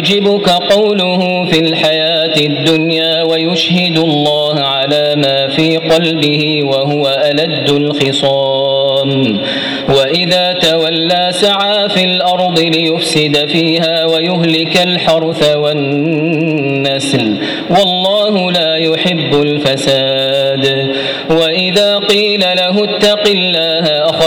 يعجبك قوله في الحياة الدنيا ويشهد الله على ما في قلبه وهو ألد الخصام. وإذا تولى سعى في الأرض ليفسد فيها ويهلك الحرث والنسل. والله لا يحب الفساد. وإذا قيل له اتق الله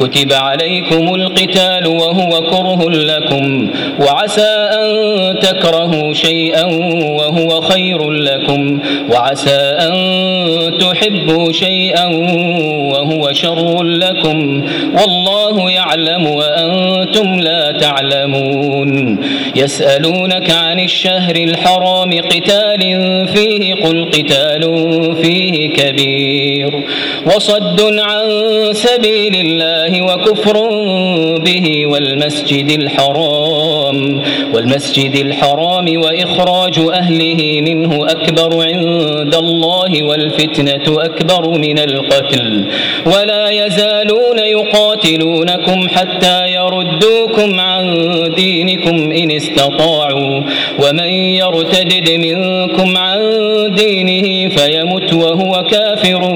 كتب عليكم القتال وهو كره لكم وعسى أن تكرهوا شيئا وهو خير لكم وعسى أن تحبوا شيئا وهو شر لكم والله يعلم وأنتم لا تعلمون يسألونك عن الشهر الحرام قتال فيه قل قتال فيه كبير وصد عن سبيل الله وكفر به والمسجد الحرام والمسجد الحرام وإخراج أهله منه أكبر عند الله والفتنة أكبر من القتل. ولا يزالون يقاتلونكم حتى يردوكم عن دينكم إن استطاعوا. ومن يرتدد منكم عن دينه فيمت وهو كافر.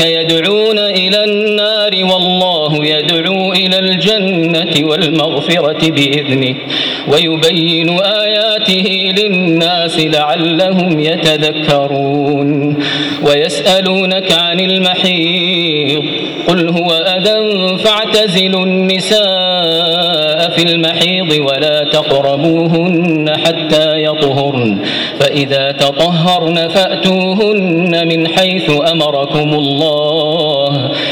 يدعون إلى النار والله يدعو إلى الجنة والمغفرة بإذنه ويبين آياته للناس لعلهم يتذكرون ويسألونك عن المحيط قل هو أذى فاعتزلوا النساء في المحيض ولا تقربوهن حتى يطهرن فإذا تطهرن فأتوهن من حيث أمركم الله.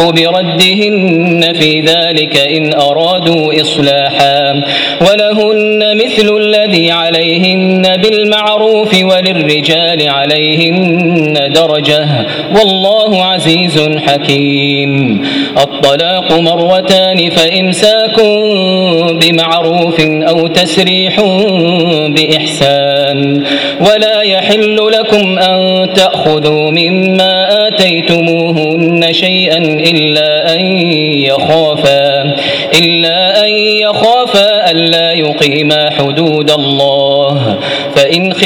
بردهن في ذلك إن أرادوا إصلاحا. ولهن مثل الذي عليهن بالمعروف وللرجال عليهن درجة. والله عزيز حكيم. الطلاق مرتان فإمساك بمعروف أو تسريح بإحسان. ولا يحل لكم أن تأخذوا مما آتيتموهن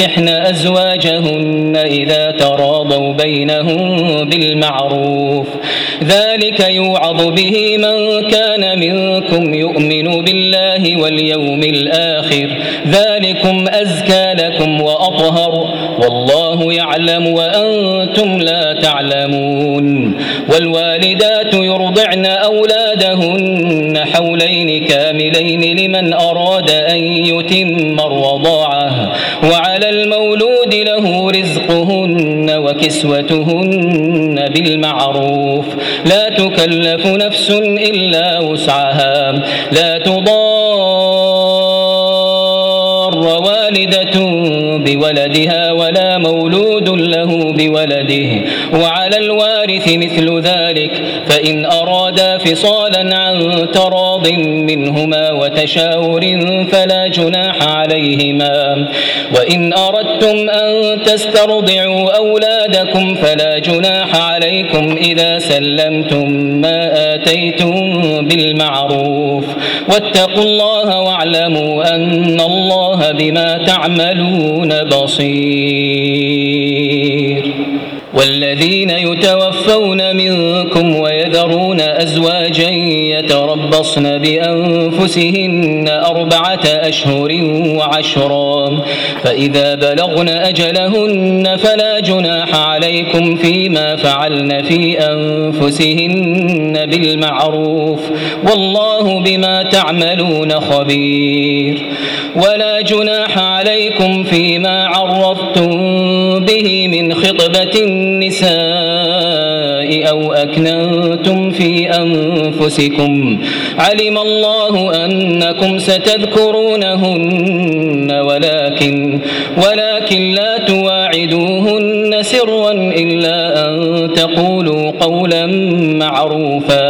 ينكحن أزواجهن إذا تراضوا بينهم بالمعروف ذلك يوعظ به من كان منكم يؤمن بالله واليوم الآخر ذلكم أزكى لكم وأطهر والله يعلم وأنتم لا تعلمون والوالدات يرضعن أولادهن حولين كاملين لمن أراد أن يتم الرضاعة وعلى المولود له رزقهن وكسوتهن بالمعروف. لا تكلف نفس إلا وسعها. لا تضار والدة بولدها الوارث مثل ذلك فإن أرادا فصالا عن تراض منهما وتشاور فلا جناح عليهما. وإن أردتم أن تسترضعوا أولادكم فلا جناح عليكم إذا سلمتم ما آتيتم بالمعروف. واتقوا الله واعلموا أن الله بما تعملون بصير. والذين يتوفون منكم ويذرون أزواجا يتربصن بأنفسهن أربعة أشهر وعشرا. فإذا بلغن أجلهن فلا جناح عليكم فيما فعلن في أنفسهن بالمعروف والله بما تعملون خبير. ولا جناح عليكم فيما عرضتم به من خطبة النساء أنفسكم. علم الله أنكم ستذكرونهن ولكن ولكن لا تواعدوهن سرا إلا أن تقولوا قولا معروفا.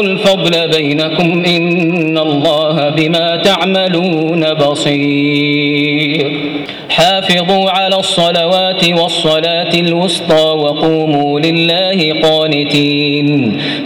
الفضل بينكم إن الله بما تعملون بصير. حافظوا على الصلوات والصلاة الوسطى وقوموا لله قانتين.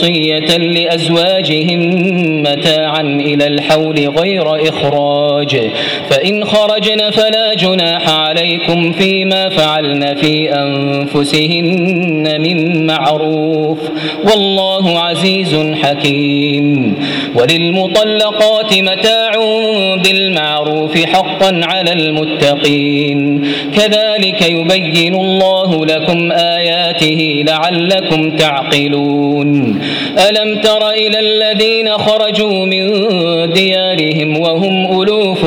وصية لأزواجهم متاعا إلى الحول غير إخراج. فإن خرجن فلا جناح عليكم فيما فعلن في أنفسهن من معروف. والله عزيز حكيم. وللمطلقات متاع بالمعروف حقا على المتقين. كذلك يبين الله لكم آياته لعلكم تعقلون. ألم تر إلى الذين خرجوا من ديارهم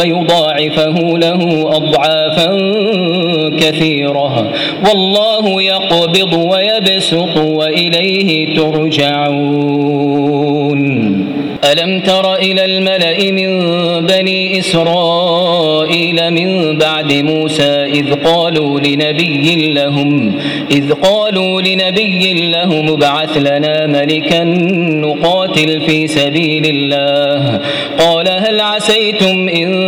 فيضاعفه له أضعافا كثيرة. والله يقبض ويبسط وإليه ترجعون. ألم تر إلى الملأ من بني إسرائيل من بعد موسى إذ قالوا لنبي لهم إذ قالوا لنبي لهم ابعث لنا ملكا نقاتل في سبيل الله. قال هل عسيتم إن